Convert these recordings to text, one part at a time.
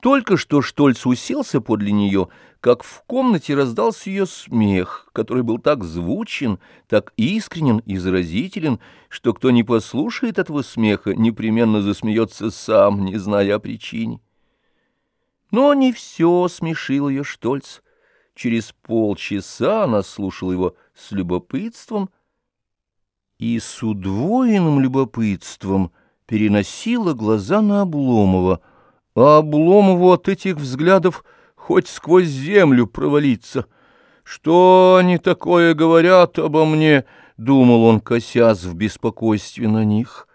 Только что Штольц уселся подле нее, как в комнате раздался ее смех, который был так звучен, так искренен и заразителен, что кто не послушает этого смеха, непременно засмеется сам, не зная о причине. Но не все смешил ее Штольц. Через полчаса она слушала его с любопытством и с удвоенным любопытством переносила глаза на Обломова — а Обломову от этих взглядов хоть сквозь землю провалиться. Что они такое говорят обо мне, — думал он, косясь в беспокойстве на них.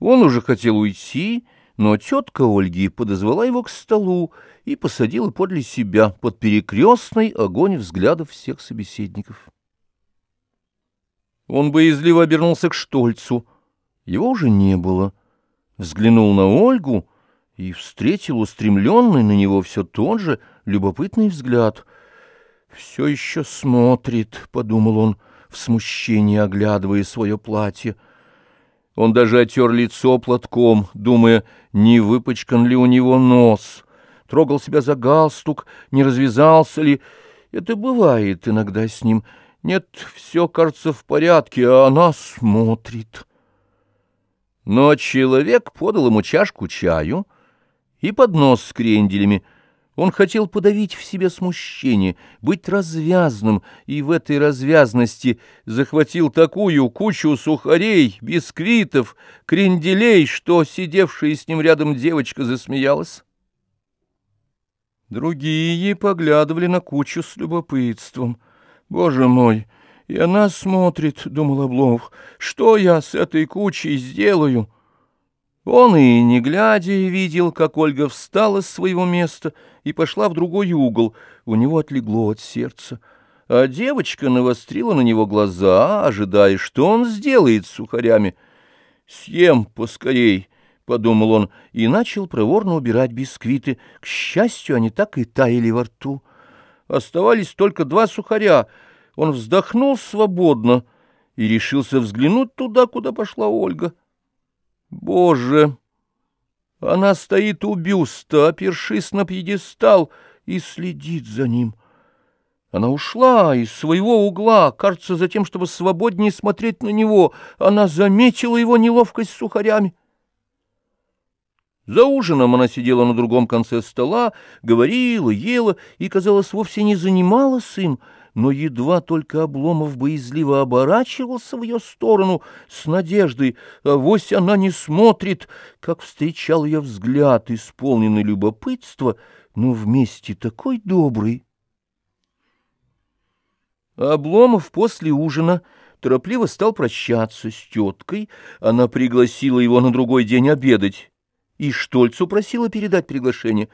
Он уже хотел уйти, но тетка Ольги подозвала его к столу и посадила подле себя под перекрестный огонь взглядов всех собеседников. Он боязливо обернулся к Штольцу. Его уже не было. Взглянул на Ольгу — и встретил устремленный на него все тот же любопытный взгляд. «Все еще смотрит», — подумал он, в смущении оглядывая свое платье. Он даже отер лицо платком, думая, не выпачкан ли у него нос. Трогал себя за галстук, не развязался ли. Это бывает иногда с ним. Нет, все кажется в порядке, а она смотрит. Но человек подал ему чашку чаю — и поднос с кренделями. Он хотел подавить в себе смущение, быть развязным, и в этой развязности захватил такую кучу сухарей, бисквитов, кренделей, что сидевшая с ним рядом девочка засмеялась. Другие поглядывали на кучу с любопытством. «Боже мой!» И она смотрит, — думал Обломов, — что я с этой кучей сделаю?» Он и, не глядя, видел, как Ольга встала с своего места и пошла в другой угол. У него отлегло от сердца. А девочка навострила на него глаза, ожидая, что он сделает с сухарями. «Съем поскорей», — подумал он, и начал проворно убирать бисквиты. К счастью, они так и таяли во рту. Оставались только два сухаря. Он вздохнул свободно и решился взглянуть туда, куда пошла Ольга. Боже! Она стоит у бюста, опершись на пьедестал, и следит за ним. Она ушла из своего угла, кажется, за тем, чтобы свободнее смотреть на него. Она заметила его неловкость с сухарями. За ужином она сидела на другом конце стола, говорила, ела и, казалось, вовсе не занималась им, но едва только Обломов боязливо оборачивался в ее сторону с надеждой, а вось она не смотрит, как встречал ее взгляд, исполненный любопытства, но вместе такой добрый. Обломов после ужина торопливо стал прощаться с теткой, она пригласила его на другой день обедать, и Штольцу просила передать приглашение.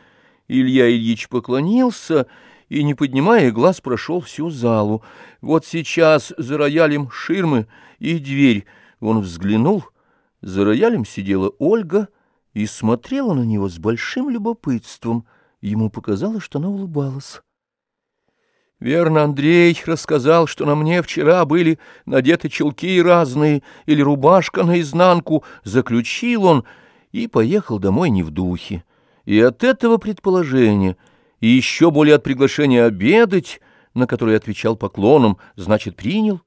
Илья Ильич поклонился и, не поднимая глаз, прошел всю залу. Вот сейчас за роялем ширмы и дверь. Он взглянул. За роялем сидела Ольга и смотрела на него с большим любопытством. Ему показалось, что она улыбалась. Верно, Андрей рассказал, что на мне вчера были надеты чулки разные или рубашка наизнанку. Заключил он и поехал домой не в духе. И от этого предположения и еще более от приглашения обедать, на которое отвечал поклоном, значит, принял.